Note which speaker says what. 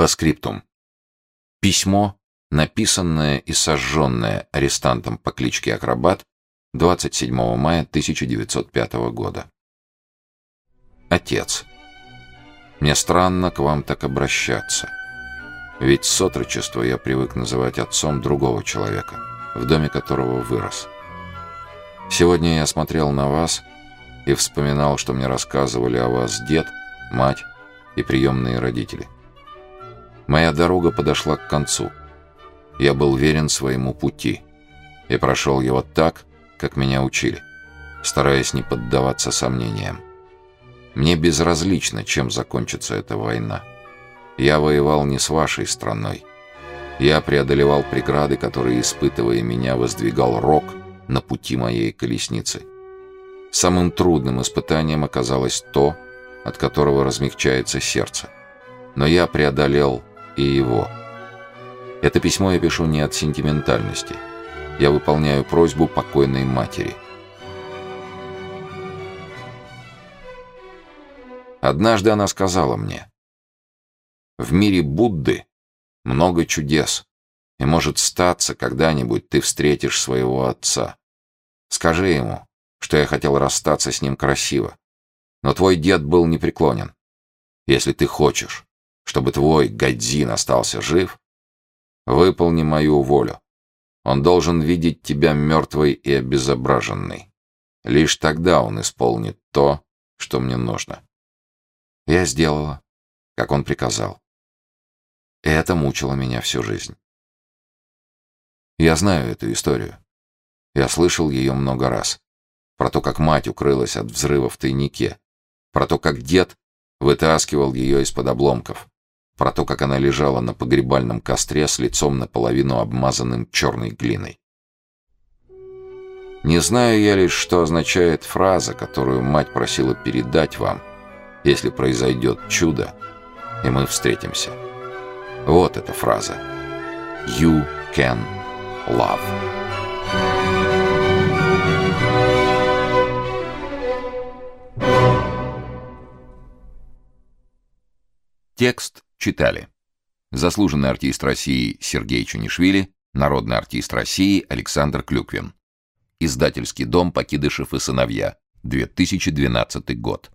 Speaker 1: По скриптум. Письмо, написанное и сожженное арестантом по кличке Акробат 27 мая 1905 года. Отец. Мне странно к вам так обращаться. Ведь с отрочества я привык называть отцом другого человека, в доме которого вырос. Сегодня я смотрел на вас и вспоминал, что мне рассказывали о вас дед, мать и приемные родители. Моя дорога подошла к концу. Я был верен своему пути и прошел его так, как меня учили, стараясь не поддаваться сомнениям. Мне безразлично, чем закончится эта война. Я воевал не с вашей страной. Я преодолевал преграды, которые, испытывая меня, воздвигал рок на пути моей колесницы. Самым трудным испытанием оказалось то, от которого размягчается сердце. Но я преодолел и его. Это письмо я пишу не от сентиментальности. Я выполняю просьбу покойной матери. Однажды она сказала мне, «В мире Будды много чудес, и может статься, когда-нибудь ты встретишь своего отца. Скажи ему, что я хотел расстаться с ним красиво, но твой дед был непреклонен. Если ты хочешь, чтобы твой Гадзин остался жив, выполни мою волю. Он должен видеть тебя мертвой и обезображенной. Лишь тогда он исполнит то, что мне нужно. Я сделала, как он приказал. И это мучило меня всю жизнь. Я знаю эту историю. Я слышал ее много раз. Про то, как мать укрылась от взрыва в тайнике, про то, как дед вытаскивал ее из-под обломков, про то, как она лежала на погребальном костре с лицом наполовину обмазанным черной глиной. Не знаю я лишь, что означает фраза, которую мать просила передать вам, если произойдет чудо, и мы встретимся. Вот эта фраза. You can love.
Speaker 2: Текст читали. Заслуженный артист России Сергей Чунишвили, народный артист России Александр Клюквин. Издательский дом «Покидышев и сыновья», 2012 год.